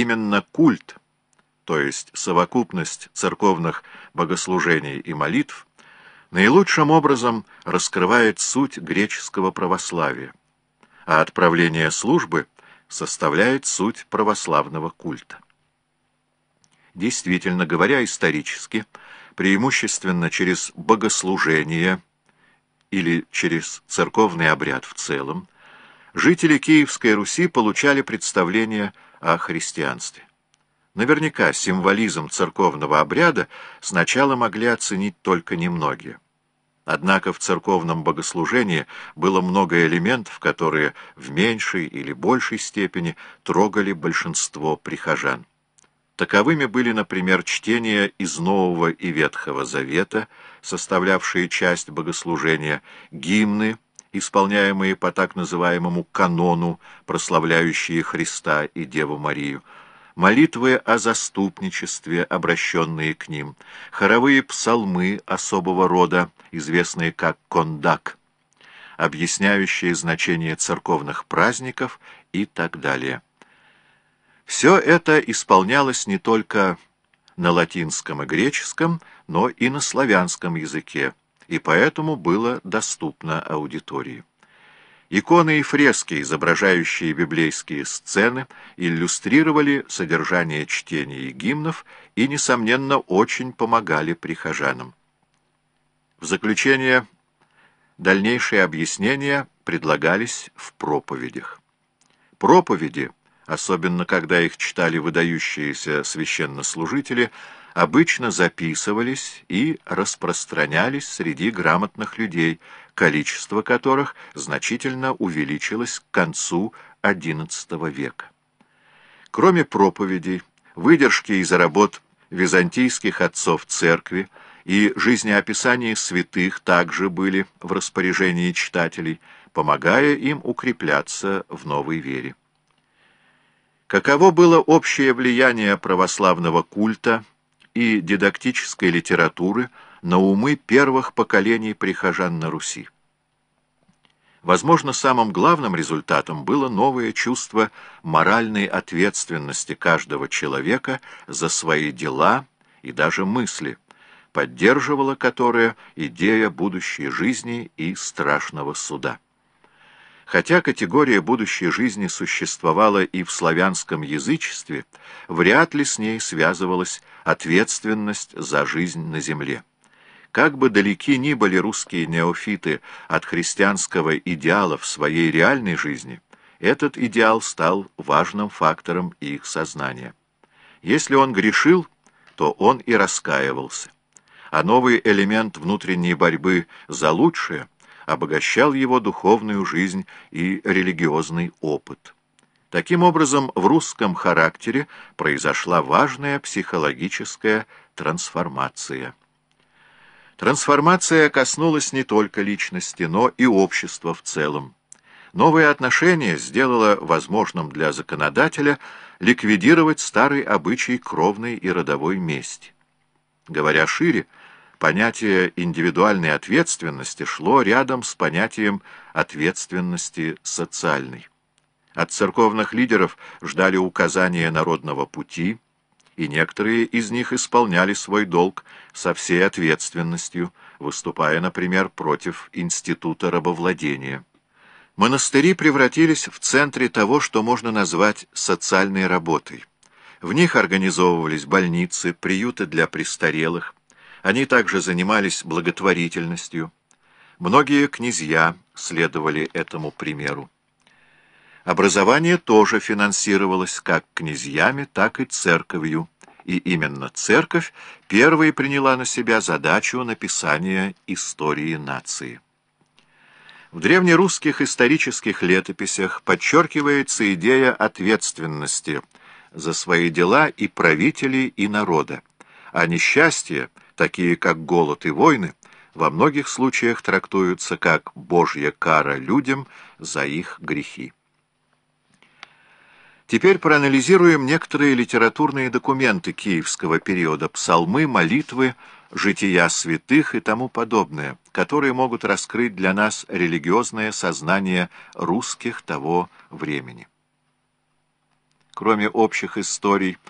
именно культ, то есть совокупность церковных богослужений и молитв, наилучшим образом раскрывает суть греческого православия, а отправление службы составляет суть православного культа. Действительно, говоря исторически, преимущественно через богослужение или через церковный обряд в целом, жители Киевской Руси получали представление о христианстве. Наверняка символизм церковного обряда сначала могли оценить только немногие. Однако в церковном богослужении было много элементов, которые в меньшей или большей степени трогали большинство прихожан. Таковыми были, например, чтения из Нового и Ветхого Завета, составлявшие часть богослужения, гимны, исполняемые по так называемому канону, прославляющие Христа и Деву Марию, молитвы о заступничестве, обращенные к ним, хоровые псалмы особого рода, известные как кондак, объясняющие значение церковных праздников и так далее. Все это исполнялось не только на латинском и греческом, но и на славянском языке, и поэтому было доступно аудитории. Иконы и фрески, изображающие библейские сцены, иллюстрировали содержание чтений и гимнов и, несомненно, очень помогали прихожанам. В заключение дальнейшие объяснения предлагались в проповедях. Проповеди особенно когда их читали выдающиеся священнослужители, обычно записывались и распространялись среди грамотных людей, количество которых значительно увеличилось к концу XI века. Кроме проповедей, выдержки из работ византийских отцов церкви и жизнеописания святых также были в распоряжении читателей, помогая им укрепляться в новой вере. Каково было общее влияние православного культа и дидактической литературы на умы первых поколений прихожан на Руси? Возможно, самым главным результатом было новое чувство моральной ответственности каждого человека за свои дела и даже мысли, поддерживала которое идея будущей жизни и страшного суда. Хотя категория будущей жизни существовала и в славянском язычестве, вряд ли с ней связывалась ответственность за жизнь на земле. Как бы далеки ни были русские неофиты от христианского идеала в своей реальной жизни, этот идеал стал важным фактором их сознания. Если он грешил, то он и раскаивался. А новый элемент внутренней борьбы за лучшее – обогащал его духовную жизнь и религиозный опыт. Таким образом, в русском характере произошла важная психологическая трансформация. Трансформация коснулась не только личности, но и общества в целом. Новое отношение сделало возможным для законодателя ликвидировать старый обычай кровной и родовой мести. Говоря шире, понятие индивидуальной ответственности шло рядом с понятием ответственности социальной. От церковных лидеров ждали указания народного пути, и некоторые из них исполняли свой долг со всей ответственностью, выступая, например, против института рабовладения. Монастыри превратились в центре того, что можно назвать социальной работой. В них организовывались больницы, приюты для престарелых, они также занимались благотворительностью. Многие князья следовали этому примеру. Образование тоже финансировалось как князьями, так и церковью, и именно церковь первой приняла на себя задачу написания истории нации. В древнерусских исторических летописях подчеркивается идея ответственности за свои дела и правителей, и народа, а несчастье — такие как голод и войны, во многих случаях трактуются как Божья кара людям за их грехи. Теперь проанализируем некоторые литературные документы киевского периода, псалмы, молитвы, жития святых и тому подобное, которые могут раскрыть для нас религиозное сознание русских того времени. кроме общих историй,